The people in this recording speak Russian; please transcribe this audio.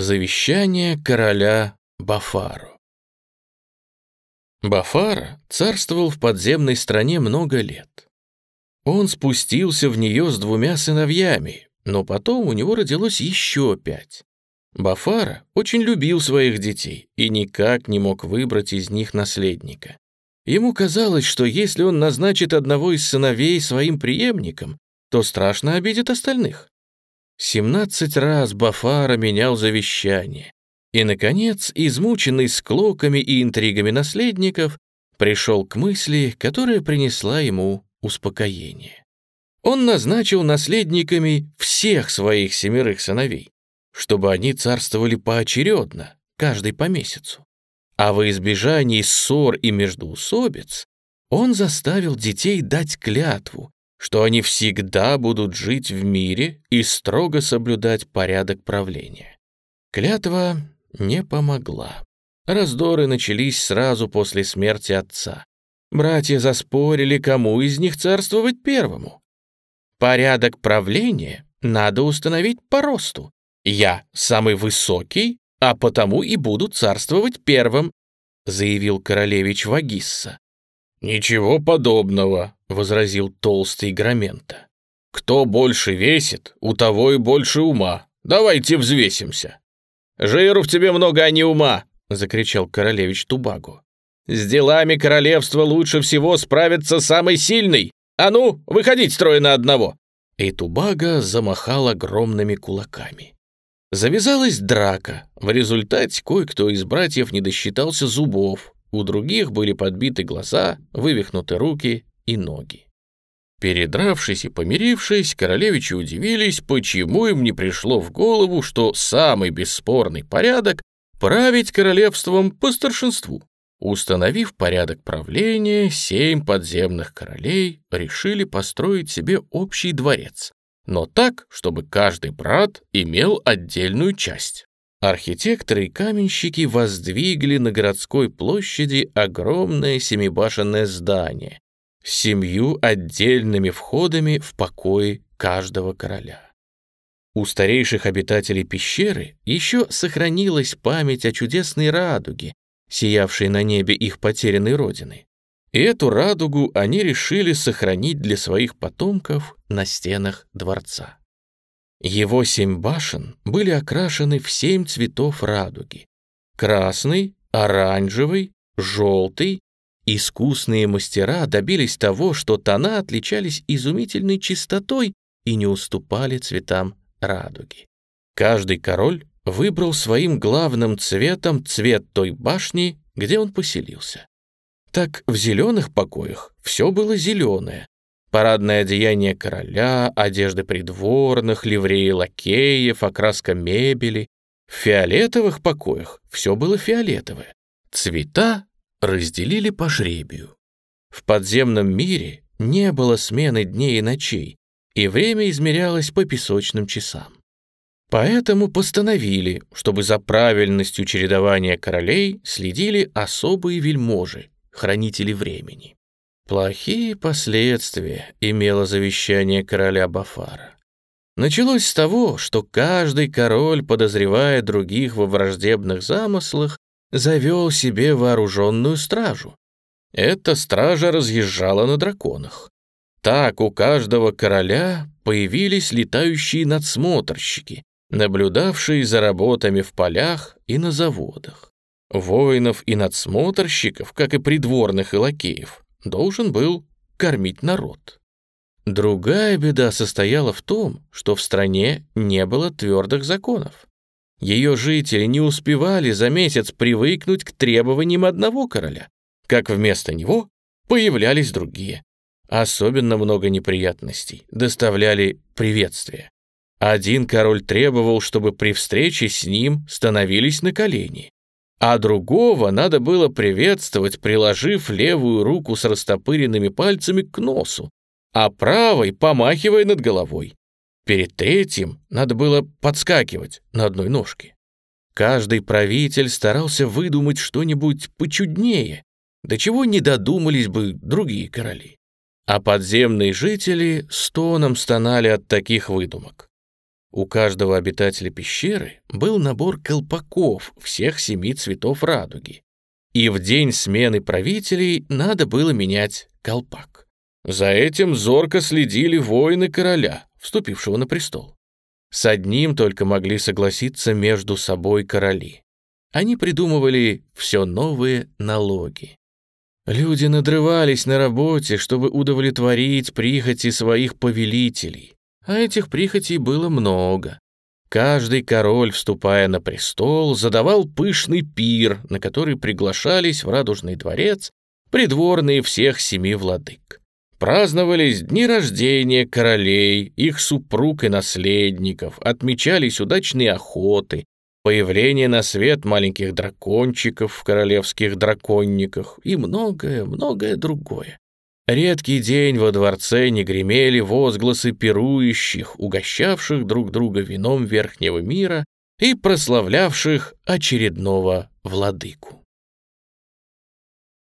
Завещание короля Бафару Бафара царствовал в подземной стране много лет. Он спустился в нее с двумя сыновьями, но потом у него родилось еще пять. Бафара очень любил своих детей и никак не мог выбрать из них наследника. Ему казалось, что если он назначит одного из сыновей своим преемником, то страшно обидит остальных. Семнадцать раз Бафара менял завещание, и, наконец, измученный склоками и интригами наследников, пришел к мысли, которая принесла ему успокоение. Он назначил наследниками всех своих семерых сыновей, чтобы они царствовали поочередно, каждый по месяцу. А во избежании ссор и междоусобиц он заставил детей дать клятву, что они всегда будут жить в мире и строго соблюдать порядок правления. Клятва не помогла. Раздоры начались сразу после смерти отца. Братья заспорили, кому из них царствовать первому. Порядок правления надо установить по росту. Я самый высокий, а потому и буду царствовать первым, заявил королевич Вагисса. «Ничего подобного», — возразил толстый Громента. «Кто больше весит, у того и больше ума. Давайте взвесимся». «Жиру в тебе много, а не ума!» — закричал королевич Тубагу. «С делами королевства лучше всего справится самый сильный! А ну, выходить строя на одного!» И Тубага замахал огромными кулаками. Завязалась драка. В результате кое-кто из братьев не досчитался зубов, у других были подбиты глаза, вывихнуты руки и ноги. Передравшись и помирившись, королевичи удивились, почему им не пришло в голову, что самый бесспорный порядок — править королевством по старшинству. Установив порядок правления, семь подземных королей решили построить себе общий дворец, но так, чтобы каждый брат имел отдельную часть. Архитекторы и каменщики воздвигли на городской площади огромное семибашенное здание, с семью отдельными входами в покои каждого короля. У старейших обитателей пещеры еще сохранилась память о чудесной радуге, сиявшей на небе их потерянной родины. И эту радугу они решили сохранить для своих потомков на стенах дворца. Его семь башен были окрашены в семь цветов радуги — красный, оранжевый, желтый Искусные мастера добились того, что тона отличались изумительной чистотой и не уступали цветам радуги. Каждый король выбрал своим главным цветом цвет той башни, где он поселился. Так в зеленых покоях все было зеленое. Парадное одеяние короля, одежды придворных, ливреи лакеев, окраска мебели. В фиолетовых покоях все было фиолетовое. Цвета разделили по жребию. В подземном мире не было смены дней и ночей, и время измерялось по песочным часам. Поэтому постановили, чтобы за правильностью чередования королей следили особые вельможи, хранители времени. Плохие последствия имело завещание короля Бафара. Началось с того, что каждый король, подозревая других во враждебных замыслах, завел себе вооруженную стражу. Эта стража разъезжала на драконах. Так у каждого короля появились летающие надсмотрщики, наблюдавшие за работами в полях и на заводах. Воинов и надсмотрщиков, как и придворных и лакеев, должен был кормить народ. Другая беда состояла в том, что в стране не было твердых законов. Ее жители не успевали за месяц привыкнуть к требованиям одного короля, как вместо него появлялись другие. Особенно много неприятностей доставляли приветствия. Один король требовал, чтобы при встрече с ним становились на колени, а другого надо было приветствовать, приложив левую руку с растопыренными пальцами к носу, а правой помахивая над головой. Перед третьим надо было подскакивать на одной ножке. Каждый правитель старался выдумать что-нибудь почуднее, до чего не додумались бы другие короли. А подземные жители стоном стонали от таких выдумок. У каждого обитателя пещеры был набор колпаков всех семи цветов радуги. И в день смены правителей надо было менять колпак. За этим зорко следили воины короля, вступившего на престол. С одним только могли согласиться между собой короли. Они придумывали все новые налоги. Люди надрывались на работе, чтобы удовлетворить прихоти своих повелителей. А этих прихотей было много. Каждый король, вступая на престол, задавал пышный пир, на который приглашались в Радужный дворец придворные всех семи владык. Праздновались дни рождения королей, их супруг и наследников, отмечались удачные охоты, появление на свет маленьких дракончиков в королевских драконниках и многое-многое другое. Редкий день во дворце не гремели возгласы пирующих, угощавших друг друга вином верхнего мира и прославлявших очередного владыку.